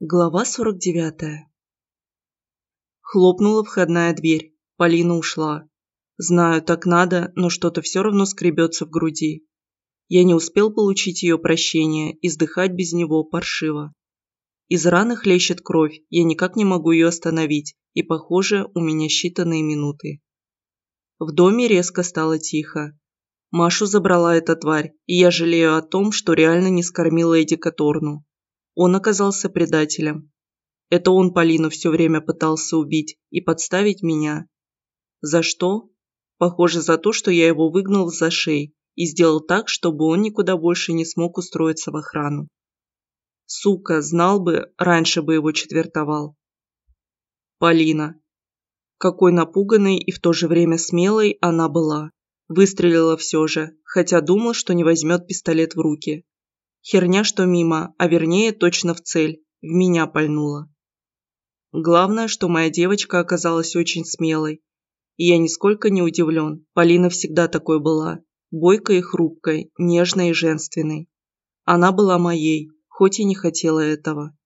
Глава 49. Хлопнула входная дверь. Полина ушла. Знаю, так надо, но что-то все равно скребется в груди. Я не успел получить ее прощение, и сдыхать без него паршиво. Из раны хлещет кровь, я никак не могу ее остановить, и, похоже, у меня считанные минуты. В доме резко стало тихо. Машу забрала эта тварь, и я жалею о том, что реально не скормила Эдди Каторну. Он оказался предателем. Это он Полину все время пытался убить и подставить меня. За что? Похоже, за то, что я его выгнал за шеи и сделал так, чтобы он никуда больше не смог устроиться в охрану. Сука, знал бы, раньше бы его четвертовал. Полина. Какой напуганной и в то же время смелой она была. Выстрелила все же, хотя думал, что не возьмет пистолет в руки. Херня, что мимо, а вернее точно в цель, в меня пальнула. Главное, что моя девочка оказалась очень смелой. И я нисколько не удивлен, Полина всегда такой была, бойкой и хрупкой, нежной и женственной. Она была моей, хоть и не хотела этого.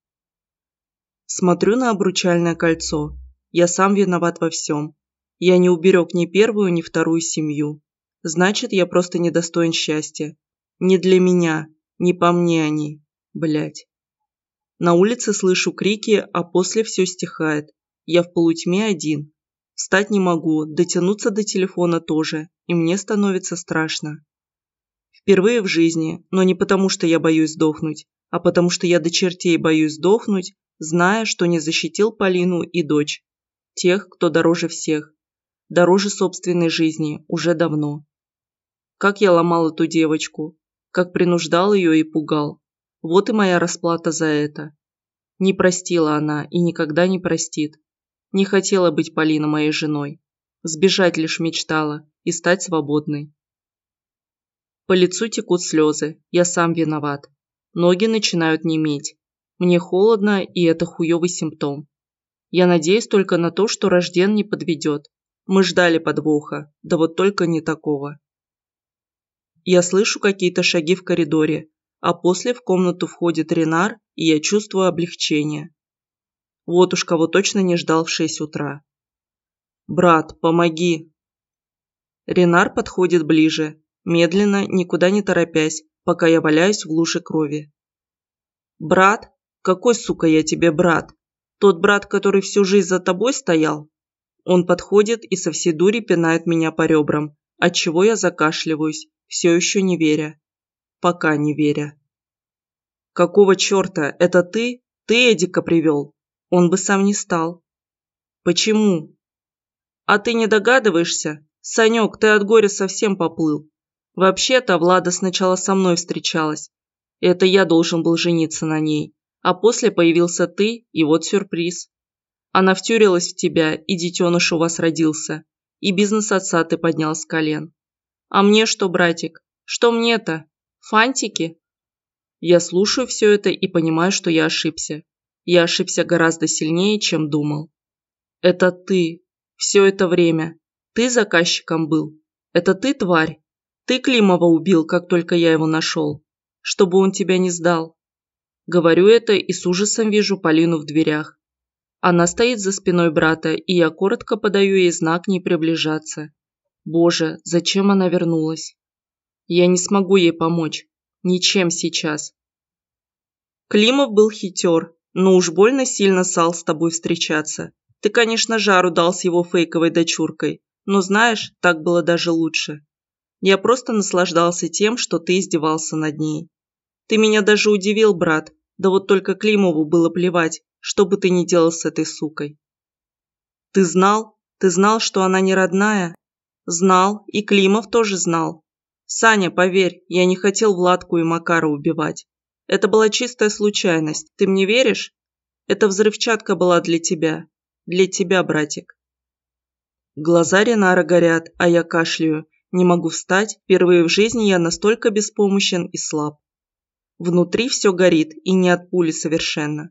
Смотрю на обручальное кольцо. Я сам виноват во всем. Я не уберег ни первую, ни вторую семью. Значит, я просто недостоин счастья. Не для меня, не по мне они, блядь. На улице слышу крики, а после все стихает. Я в полутьме один. Встать не могу, дотянуться до телефона тоже, и мне становится страшно. Впервые в жизни, но не потому, что я боюсь сдохнуть, а потому что я до чертей боюсь сдохнуть, зная, что не защитил Полину и дочь. Тех, кто дороже всех. Дороже собственной жизни, уже давно. Как я ломал эту девочку, как принуждал ее и пугал. Вот и моя расплата за это. Не простила она и никогда не простит. Не хотела быть Полина моей женой. Сбежать лишь мечтала и стать свободной. По лицу текут слезы, я сам виноват. Ноги начинают неметь. Мне холодно, и это хуёвый симптом. Я надеюсь только на то, что рожден не подведет. Мы ждали подвоха, да вот только не такого. Я слышу какие-то шаги в коридоре, а после в комнату входит Ренар, и я чувствую облегчение. Вот уж кого точно не ждал в шесть утра. «Брат, помоги!» Ренар подходит ближе, медленно, никуда не торопясь, пока я валяюсь в луже крови. «Брат? Какой, сука, я тебе брат? Тот брат, который всю жизнь за тобой стоял?» Он подходит и со всей дури пинает меня по ребрам, отчего я закашливаюсь, все еще не веря. Пока не веря. «Какого черта? Это ты? Ты Эдика привел? Он бы сам не стал». «Почему?» «А ты не догадываешься? Санек, ты от горя совсем поплыл. Вообще-то Влада сначала со мной встречалась. Это я должен был жениться на ней. А после появился ты, и вот сюрприз. Она втюрилась в тебя, и детеныш у вас родился. И бизнес отца ты поднял с колен. А мне что, братик? Что мне-то? Фантики? Я слушаю все это и понимаю, что я ошибся. Я ошибся гораздо сильнее, чем думал. Это ты. Все это время. Ты заказчиком был. Это ты, тварь. Ты Климова убил, как только я его нашел. Чтобы он тебя не сдал. Говорю это и с ужасом вижу Полину в дверях. Она стоит за спиной брата, и я коротко подаю ей знак не приближаться. Боже, зачем она вернулась? Я не смогу ей помочь. Ничем сейчас. Климов был хитер, но уж больно сильно сал с тобой встречаться. Ты, конечно, жару дал с его фейковой дочуркой, но знаешь, так было даже лучше. Я просто наслаждался тем, что ты издевался над ней. Ты меня даже удивил, брат, да вот только Климову было плевать, что бы ты ни делал с этой сукой. Ты знал? Ты знал, что она не родная? Знал, и Климов тоже знал. Саня, поверь, я не хотел Владку и Макара убивать. Это была чистая случайность. Ты мне веришь? Эта взрывчатка была для тебя. Для тебя, братик. Глаза Ренара горят, а я кашляю. Не могу встать. Впервые в жизни я настолько беспомощен и слаб. Внутри все горит, и не от пули совершенно.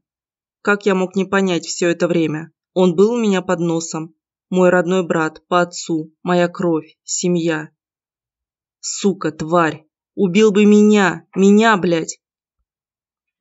Как я мог не понять все это время? Он был у меня под носом, мой родной брат по отцу, моя кровь, семья. Сука, тварь, убил бы меня, меня, блядь.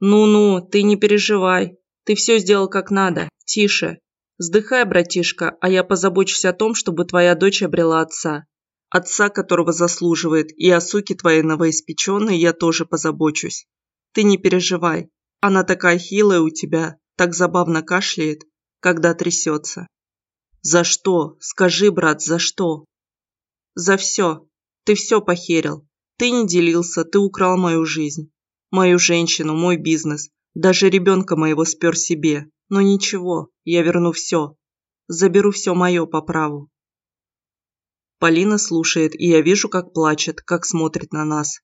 Ну-ну, ты не переживай. Ты все сделал как надо. Тише. Сдыхай, братишка, а я позабочусь о том, чтобы твоя дочь обрела отца. Отца, которого заслуживает, и о суке твоей новоиспеченной я тоже позабочусь. Ты не переживай. Она такая хилая у тебя, так забавно кашляет, когда трясется. За что? Скажи, брат, за что? За все. Ты все похерил. Ты не делился, ты украл мою жизнь. Мою женщину, мой бизнес. Даже ребенка моего спер себе. Но ничего, я верну все. Заберу все мое по праву. Полина слушает, и я вижу, как плачет, как смотрит на нас.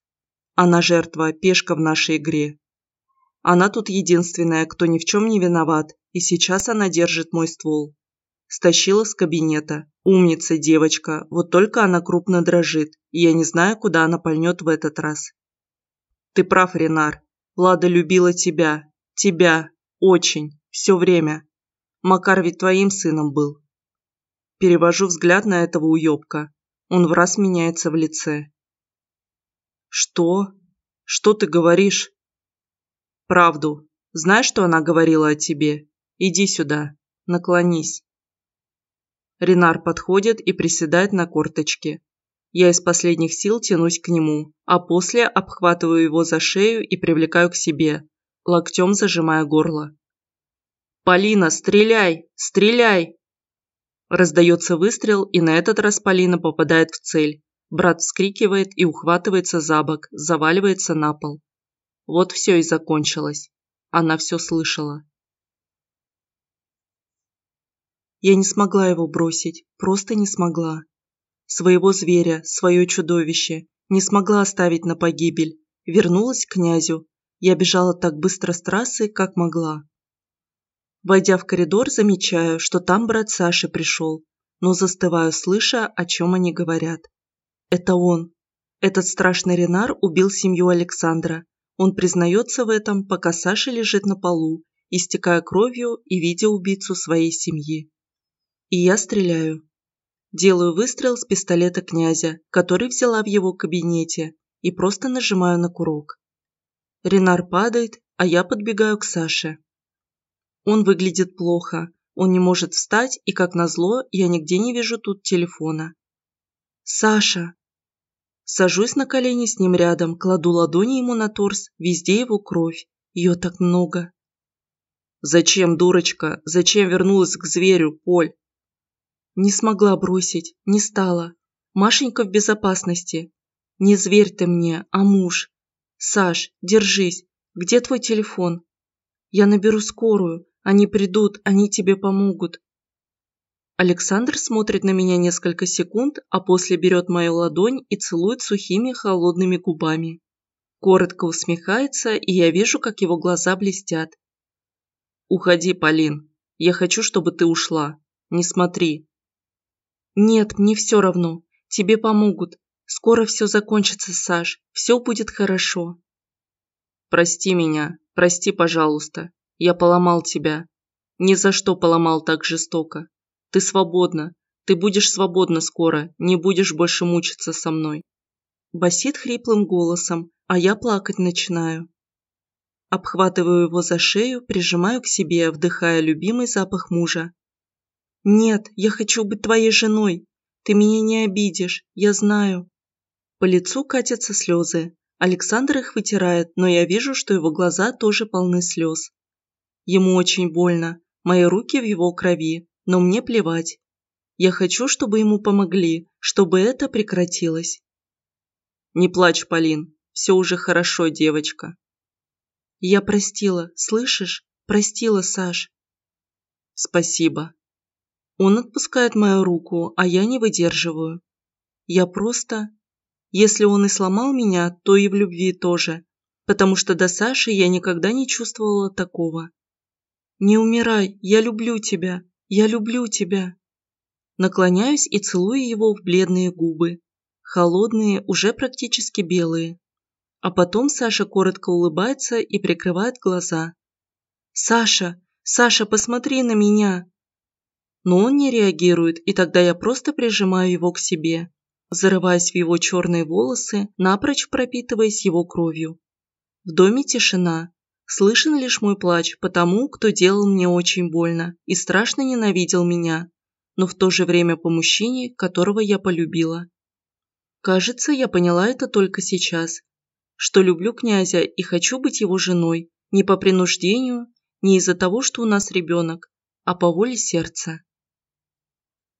Она жертва, пешка в нашей игре. Она тут единственная, кто ни в чем не виноват, и сейчас она держит мой ствол. Стащила с кабинета. Умница девочка, вот только она крупно дрожит, и я не знаю, куда она пальнет в этот раз. Ты прав, Ренар. Влада любила тебя. Тебя. Очень. Все время. Макар ведь твоим сыном был. Перевожу взгляд на этого уёбка. Он в раз меняется в лице. Что? Что ты говоришь? Правду. Знаешь, что она говорила о тебе? Иди сюда. Наклонись. Ренар подходит и приседает на корточки. Я из последних сил тянусь к нему, а после обхватываю его за шею и привлекаю к себе, локтем зажимая горло. «Полина, стреляй! Стреляй!» Раздается выстрел, и на этот раз Полина попадает в цель. Брат вскрикивает и ухватывается за бок, заваливается на пол. Вот все и закончилось. Она все слышала. Я не смогла его бросить, просто не смогла. Своего зверя, свое чудовище, не смогла оставить на погибель. Вернулась к князю. Я бежала так быстро с трассы, как могла. Войдя в коридор, замечаю, что там брат Саши пришел, но застываю, слыша, о чем они говорят. Это он. Этот страшный Ренар убил семью Александра. Он признается в этом, пока Саша лежит на полу, истекая кровью и видя убийцу своей семьи. И я стреляю. Делаю выстрел с пистолета князя, который взяла в его кабинете, и просто нажимаю на курок. Ренар падает, а я подбегаю к Саше. Он выглядит плохо, он не может встать, и, как назло, я нигде не вижу тут телефона. «Саша!» Сажусь на колени с ним рядом, кладу ладони ему на торс, везде его кровь. Ее так много. «Зачем, дурочка? Зачем вернулась к зверю, Поль?» Не смогла бросить, не стала. Машенька в безопасности. Не зверь ты мне, а муж. Саш, держись. Где твой телефон? Я наберу скорую. Они придут, они тебе помогут. Александр смотрит на меня несколько секунд, а после берет мою ладонь и целует сухими холодными губами. Коротко усмехается, и я вижу, как его глаза блестят. «Уходи, Полин. Я хочу, чтобы ты ушла. Не смотри, «Нет, мне все равно. Тебе помогут. Скоро все закончится, Саш. Все будет хорошо». «Прости меня. Прости, пожалуйста. Я поломал тебя. Ни за что поломал так жестоко. Ты свободна. Ты будешь свободна скоро. Не будешь больше мучиться со мной». Басит хриплым голосом, а я плакать начинаю. Обхватываю его за шею, прижимаю к себе, вдыхая любимый запах мужа. «Нет, я хочу быть твоей женой. Ты меня не обидишь, я знаю». По лицу катятся слезы. Александр их вытирает, но я вижу, что его глаза тоже полны слез. Ему очень больно, мои руки в его крови, но мне плевать. Я хочу, чтобы ему помогли, чтобы это прекратилось. Не плачь, Полин, все уже хорошо, девочка. Я простила, слышишь? Простила, Саш. Спасибо. Он отпускает мою руку, а я не выдерживаю. Я просто... Если он и сломал меня, то и в любви тоже, потому что до Саши я никогда не чувствовала такого. «Не умирай, я люблю тебя, я люблю тебя». Наклоняюсь и целую его в бледные губы, холодные, уже практически белые. А потом Саша коротко улыбается и прикрывает глаза. «Саша, Саша, посмотри на меня!» Но он не реагирует, и тогда я просто прижимаю его к себе, зарываясь в его черные волосы, напрочь пропитываясь его кровью. В доме тишина. Слышен лишь мой плач по тому, кто делал мне очень больно и страшно ненавидел меня, но в то же время по мужчине, которого я полюбила. Кажется, я поняла это только сейчас, что люблю князя и хочу быть его женой, не по принуждению, не из-за того, что у нас ребенок, а по воле сердца.